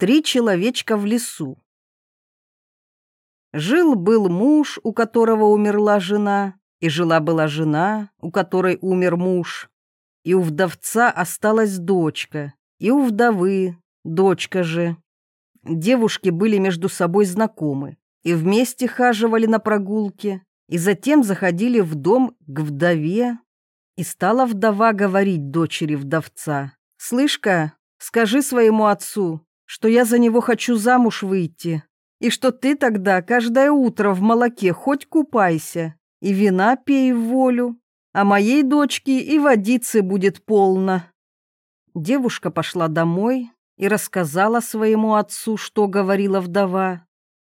Три человечка в лесу. Жил-был муж, у которого умерла жена, и жила-была жена, у которой умер муж. И у вдовца осталась дочка, и у вдовы дочка же. Девушки были между собой знакомы, и вместе хаживали на прогулке, и затем заходили в дом к вдове. И стала вдова говорить дочери вдовца, «Слышь-ка, скажи своему отцу, что я за него хочу замуж выйти, и что ты тогда каждое утро в молоке хоть купайся, и вина пей в волю, а моей дочке и водицы будет полно». Девушка пошла домой и рассказала своему отцу, что говорила вдова.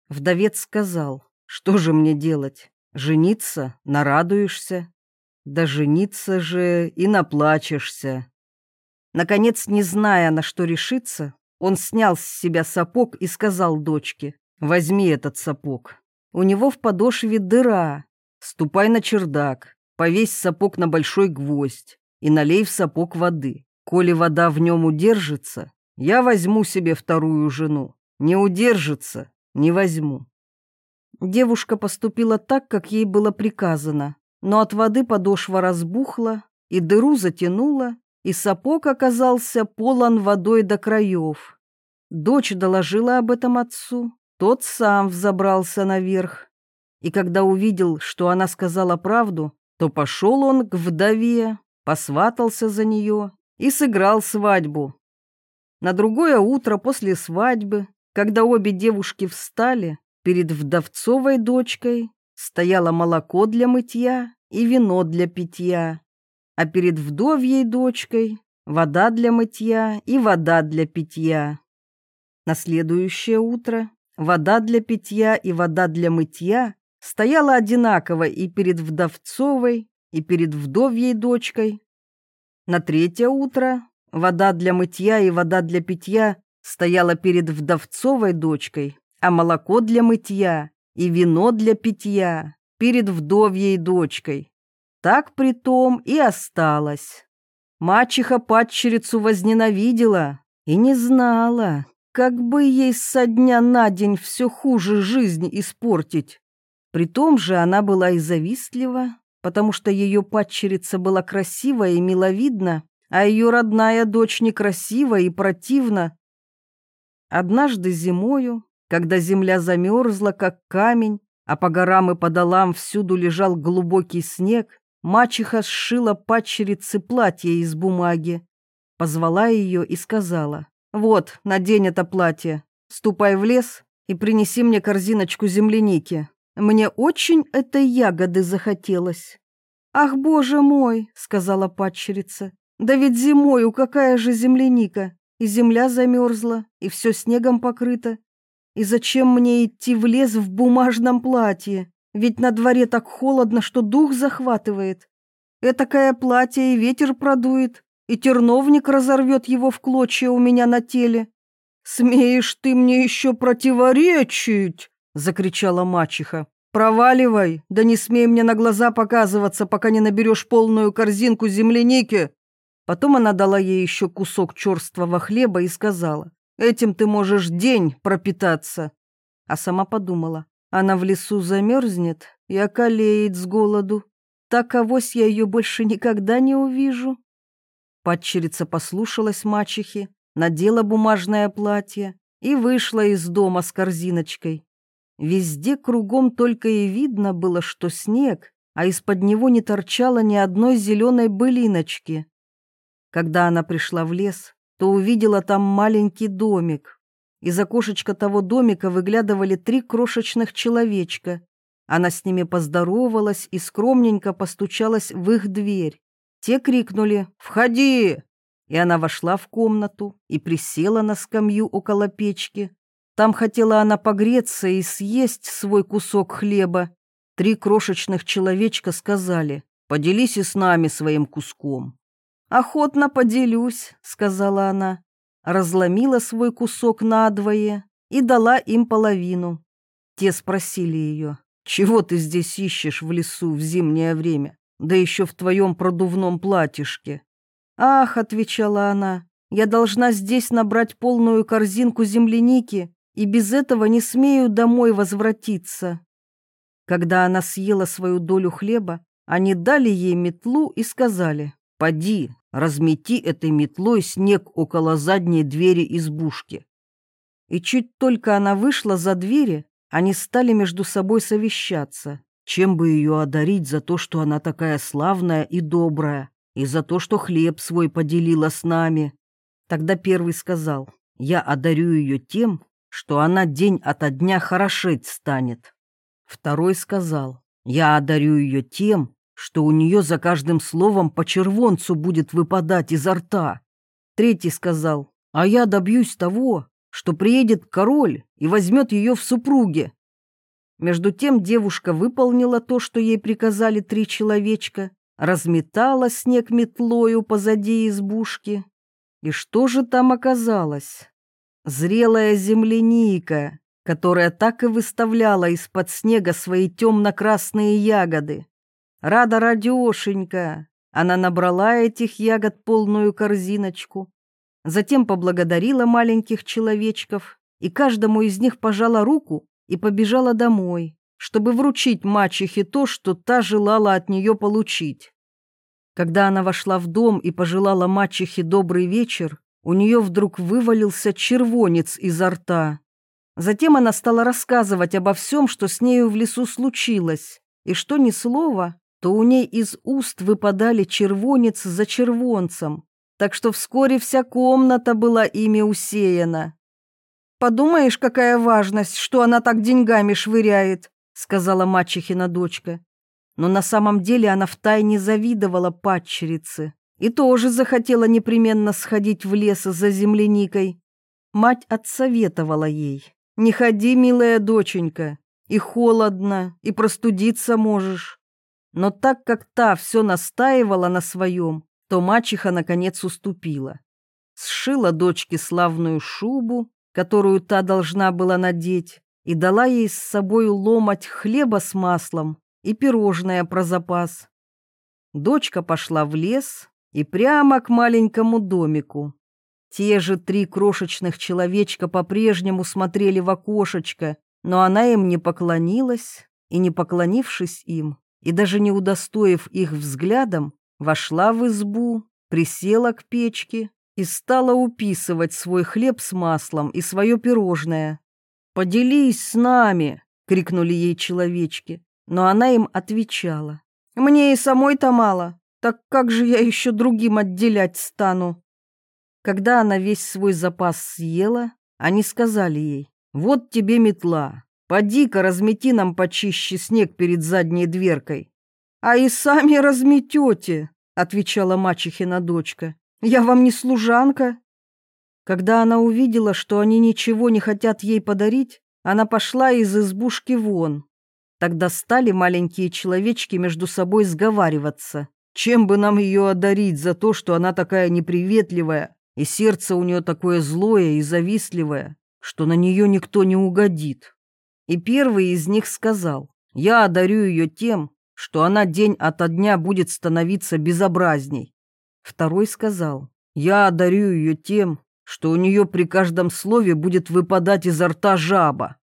Вдовец сказал, что же мне делать, жениться, нарадуешься, да жениться же и наплачешься. Наконец, не зная, на что решиться, он снял с себя сапог и сказал дочке, «Возьми этот сапог. У него в подошве дыра. Ступай на чердак, повесь сапог на большой гвоздь и налей в сапог воды. Коли вода в нем удержится, я возьму себе вторую жену. Не удержится, не возьму». Девушка поступила так, как ей было приказано, но от воды подошва разбухла и дыру затянула, и сапог оказался полон водой до краев. Дочь доложила об этом отцу, тот сам взобрался наверх. И когда увидел, что она сказала правду, то пошел он к вдове, посватался за нее и сыграл свадьбу. На другое утро после свадьбы, когда обе девушки встали, перед вдовцовой дочкой стояло молоко для мытья и вино для питья а перед вдовьей дочкой вода для мытья и вода для питья. На следующее утро вода для питья и вода для мытья стояла одинаково и перед вдовцовой, и перед вдовьей дочкой. На третье утро вода для мытья и вода для питья стояла перед вдовцовой дочкой, а молоко для мытья и вино для питья перед вдовьей дочкой. Так притом и осталось. Мачеха падчерицу возненавидела и не знала, как бы ей со дня на день все хуже жизнь испортить. Притом же она была и завистлива, потому что ее падчерица была красива и миловидна, а ее родная дочь некрасива и противна. Однажды зимою, когда земля замерзла, как камень, а по горам и по долам всюду лежал глубокий снег, Мачеха сшила падчерице платье из бумаги. Позвала ее и сказала, «Вот, надень это платье, ступай в лес и принеси мне корзиночку земляники. Мне очень этой ягоды захотелось». «Ах, боже мой!» — сказала падчерица. «Да ведь зимою какая же земляника! И земля замерзла, и все снегом покрыто. И зачем мне идти в лес в бумажном платье? Ведь на дворе так холодно, что дух захватывает. Этакое платье и ветер продует, и терновник разорвет его в клочья у меня на теле. «Смеешь ты мне еще противоречить!» — закричала мачеха. «Проваливай, да не смей мне на глаза показываться, пока не наберешь полную корзинку земляники!» Потом она дала ей еще кусок черствого хлеба и сказала, «Этим ты можешь день пропитаться». А сама подумала, она в лесу замерзнет и околеет с голоду. Так авось я ее больше никогда не увижу. Падчерица послушалась мачехи, надела бумажное платье и вышла из дома с корзиночкой. Везде кругом только и видно было, что снег, а из-под него не торчало ни одной зеленой былиночки. Когда она пришла в лес, то увидела там маленький домик, из окошечка того домика выглядывали три крошечных человечка. Она с ними поздоровалась и скромненько постучалась в их дверь. Те крикнули «Входи!» И она вошла в комнату и присела на скамью около печки. Там хотела она погреться и съесть свой кусок хлеба. Три крошечных человечка сказали «Поделись и с нами своим куском». «Охотно поделюсь», — сказала она разломила свой кусок надвое и дала им половину. Те спросили ее, «Чего ты здесь ищешь в лесу в зимнее время, да еще в твоем продувном платьишке?» «Ах», — отвечала она, Я должна здесь набрать полную корзинку земляники, и без этого не смею домой возвратиться. Когда она съела свою долю хлеба, они дали ей метлу и сказали, «Поди, размети этой метлой снег около задней двери избушки». И чуть только она вышла за двери, они стали между собой совещаться, чем бы ее одарить за то, что она такая славная и добрая, и за то, что хлеб свой поделила с нами. Тогда первый сказал, я одарю ее тем, что она день ото дня хорошеть станет. Второй сказал, я одарю ее тем, что у нее за каждым словом по червонцу будет выпадать изо рта. Третий сказал, а я добьюсь того, что приедет король и возьмет ее в супруги. Между тем девушка выполнила то, что ей приказали три человечка, разметала снег метлою позади избушки. И что же там оказалось? Зрелая земляника, которая так и выставляла из-под снега свои темно-красные ягоды. Рада радешенька, она набрала этих ягод полную корзиночку, Затем поблагодарила маленьких человечков и каждому из них пожала руку и побежала домой, чтобы вручить мачехе то, что та желала от нее получить. Когда она вошла в дом и пожелала мачехе добрый вечер, у нее вдруг вывалился червонец изо рта. Затем она стала рассказывать обо всем, что с нею в лесу случилось, и что ни слова, то у ней из уст выпадали червонец за червонцем, так что вскоре вся комната была ими усеяна. «Подумаешь, какая важность, что она так деньгами швыряет», сказала мачехина дочка. Но на самом деле она втайне завидовала падчерице и тоже захотела непременно сходить в лес за земляникой. Мать отсоветовала ей. «Не ходи, милая доченька, и холодно, и простудиться можешь». Но так как та все настаивала на своем, то мачеха наконец уступила. Сшила дочке славную шубу, которую та должна была надеть, и дала ей с собой ломать хлеба с маслом и пирожное про запас. Дочка пошла в лес и прямо к маленькому домику. Те же три крошечных человечка по-прежнему смотрели в окошечко, но она им не поклонилась, и, не поклонившись им, и даже не удостоив их взглядом, вошла в избу, присела к печке и стала уписывать свой хлеб с маслом и свое пирожное. «Поделись с нами!» — крикнули ей человечки, но она им отвечала. «Мне и самой-то мало, так как же я еще другим отделять стану?» Когда она весь свой запас съела, они сказали ей, «Вот тебе метла, поди-ка размети нам почище снег перед задней дверкой». «А и сами разметете», — отвечала мачехина дочка. «Я вам не служанка». Когда она увидела, что они ничего не хотят ей подарить, она пошла из избушки вон. Тогда стали маленькие человечки между собой сговариваться. Чем бы нам ее одарить за то, что она такая неприветливая, и сердце у нее такое злое и завистливое, что на нее никто не угодит? И первый из них сказал, я одарю ее тем, что она день ото дня будет становиться безобразней. Второй сказал, я одарю ее тем, что у нее при каждом слове будет выпадать изо рта жаба.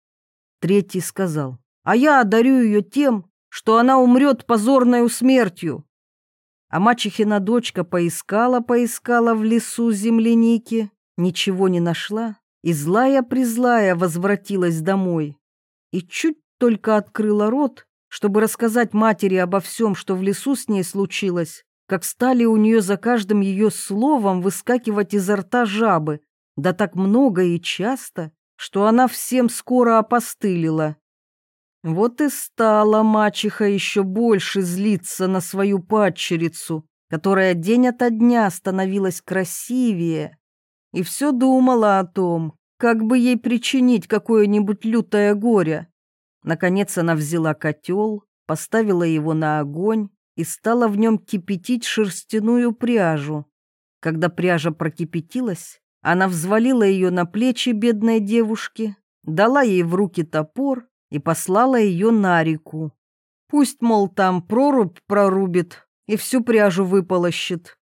Третий сказал, а я одарю ее тем, что она умрет позорной смертью. А мачехина дочка поискала-поискала в лесу земляники, ничего не нашла, и злая-призлая возвратилась домой. И чуть только открыла рот, чтобы рассказать матери обо всем, что в лесу с ней случилось, как стали у нее за каждым ее словом выскакивать изо рта жабы, да так много и часто, что она всем скоро опостылила. Вот и стала мачеха еще больше злиться на свою падчерицу, которая день ото дня становилась красивее, и все думала о том, как бы ей причинить какое-нибудь лютое горе. Наконец она взяла котел, поставила его на огонь и стала в нем кипятить шерстяную пряжу. Когда пряжа прокипятилась, она взвалила ее на плечи бедной девушки, дала ей в руки топор и послала ее на реку. Пусть, мол, там прорубь прорубит и всю пряжу выполощет.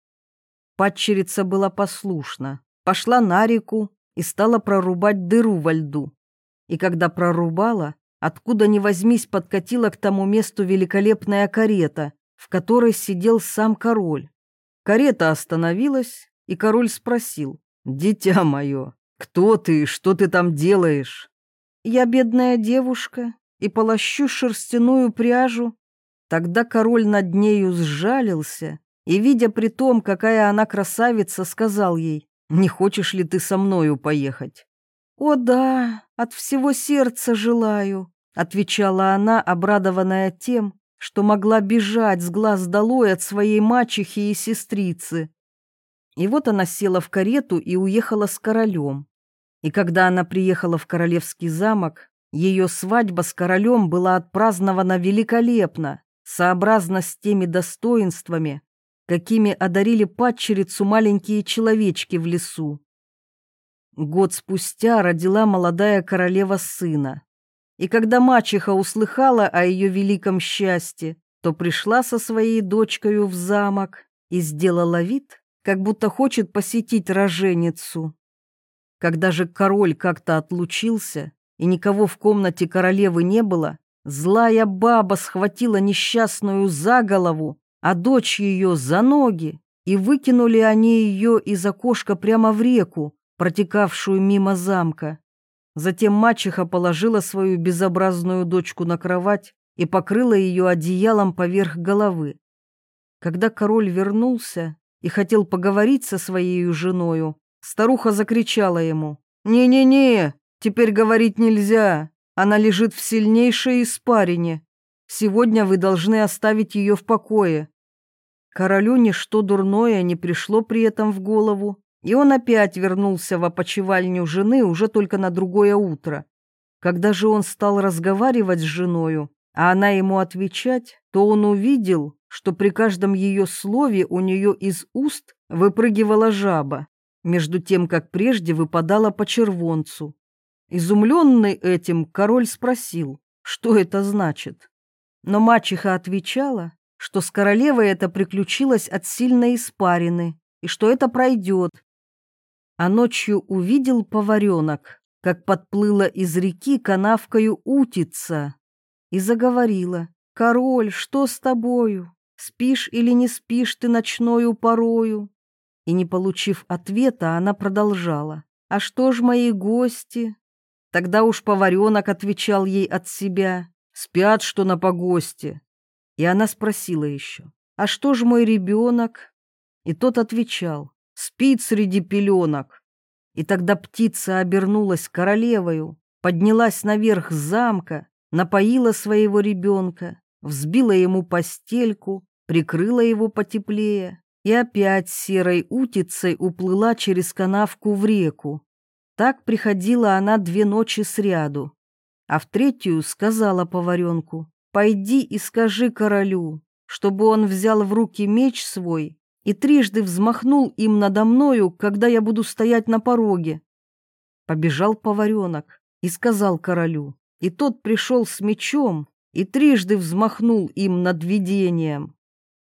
Падчерица была послушна, пошла на реку и стала прорубать дыру во льду. И когда прорубала, откуда ни возьмись подкатила к тому месту великолепная карета, в которой сидел сам король. Карета остановилась, и король спросил, «Дитя мое, кто ты и что ты там делаешь?» «Я бедная девушка и полощу шерстяную пряжу». Тогда король над нею сжалился и, видя при том, какая она красавица, сказал ей, «Не хочешь ли ты со мною поехать?» «О да, от всего сердца желаю», — отвечала она, обрадованная тем, что могла бежать с глаз долой от своей мачехи и сестрицы. И вот она села в карету и уехала с королем. И когда она приехала в королевский замок, ее свадьба с королем была отпразднована великолепно, сообразно с теми достоинствами, какими одарили падчерицу маленькие человечки в лесу. Год спустя родила молодая королева сына. И когда мачеха услыхала о ее великом счастье, то пришла со своей дочкой в замок и сделала вид, как будто хочет посетить роженицу. Когда же король как-то отлучился, и никого в комнате королевы не было, злая баба схватила несчастную за голову, а дочь ее за ноги, и выкинули они ее из окошка прямо в реку, протекавшую мимо замка. Затем мачеха положила свою безобразную дочку на кровать и покрыла ее одеялом поверх головы. Когда король вернулся, и хотел поговорить со своей женою, старуха закричала ему. «Не-не-не, теперь говорить нельзя, она лежит в сильнейшей испарине. Сегодня вы должны оставить ее в покое». Королю ничто дурное не пришло при этом в голову, и он опять вернулся в опочивальню жены уже только на другое утро. Когда же он стал разговаривать с женою, а она ему отвечать, то он увидел, что при каждом ее слове у нее из уст выпрыгивала жаба, между тем, как прежде выпадала по червонцу. Изумленный этим, король спросил, что это значит. Но мачеха отвечала, что с королевой это приключилось от сильной испарины, и что это пройдет. А ночью увидел поваренок, как подплыла из реки канавкою утица, и заговорила, «Король, что с тобою? Спишь или не спишь ты ночною порою?» И не получив ответа, она продолжала. «А что ж мои гости?» Тогда уж поваренок отвечал ей от себя. «Спят, что на погосте». И она спросила еще. «А что ж мой ребенок?» И тот отвечал. «Спит среди пеленок». И тогда птица обернулась королевою, поднялась наверх замка, напоила своего ребенка взбила ему постельку, прикрыла его потеплее и опять серой утицей уплыла через канавку в реку. Так приходила она две ночи сряду, а в третью сказала поваренку, «Пойди и скажи королю, чтобы он взял в руки меч свой и трижды взмахнул им надо мною, когда я буду стоять на пороге». Побежал поваренок и сказал королю, и тот пришел с мечом и трижды взмахнул им над видением.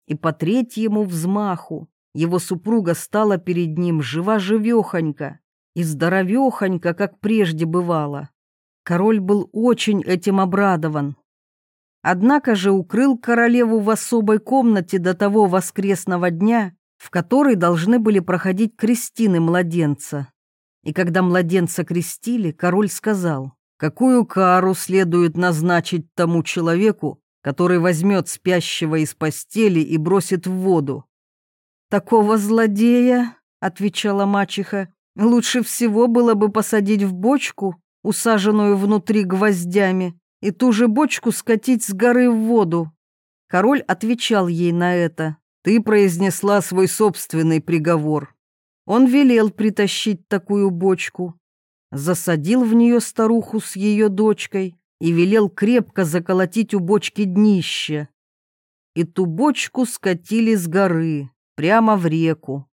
И по третьему взмаху его супруга стала перед ним жива-живехонька и здоровехонька, как прежде бывало. Король был очень этим обрадован. Однако же укрыл королеву в особой комнате до того воскресного дня, в который должны были проходить крестины младенца. И когда младенца крестили, король сказал, какую кару следует назначить тому человеку, который возьмет спящего из постели и бросит в воду. «Такого злодея, — отвечала мачеха, — лучше всего было бы посадить в бочку, усаженную внутри гвоздями, и ту же бочку скатить с горы в воду». Король отвечал ей на это. «Ты произнесла свой собственный приговор». Он велел притащить такую бочку, засадил в нее старуху с ее дочкой и велел крепко заколотить у бочки днище. И ту бочку скатили с горы, прямо в реку.